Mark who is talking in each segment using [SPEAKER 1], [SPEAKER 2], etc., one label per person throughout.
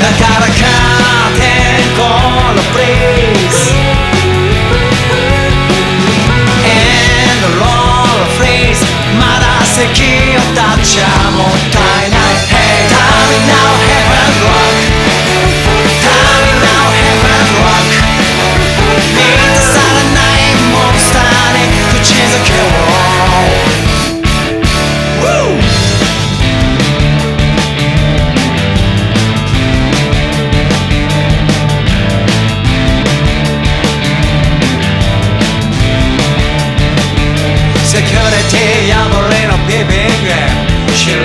[SPEAKER 1] だからか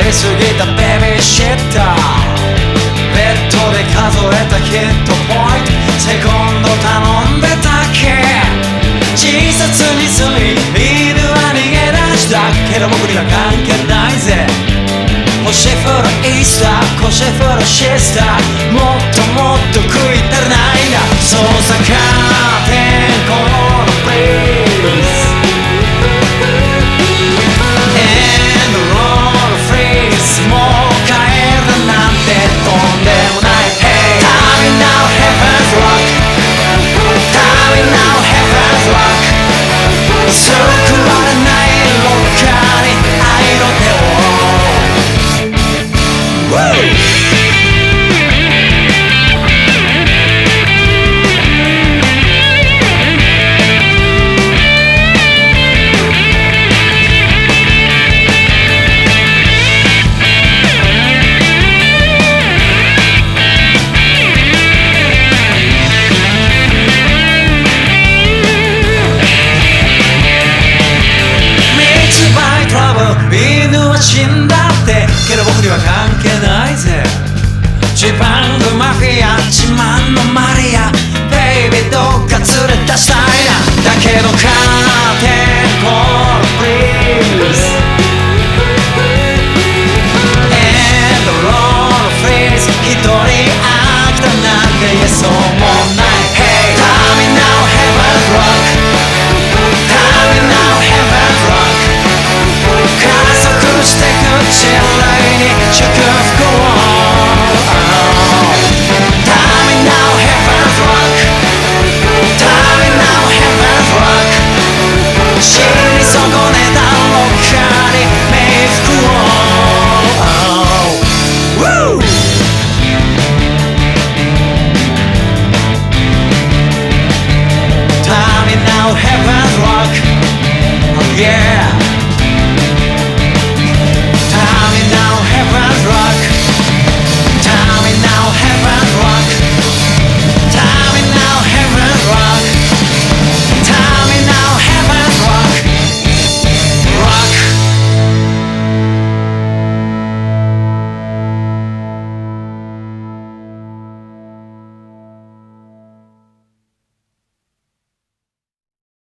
[SPEAKER 1] りすぎたベビーシッター。ベッドで数えたヒットポイント。セコンド頼んでたっけ？小さつにすり犬は逃げ出した。けど僕には関係ないぜ。星降るイースター。腰降るシスター。もっともっと食い足りないんだ。そうさ自分のマフィア自慢のマリア。ベイビーどっか連れ出したいなだけどカー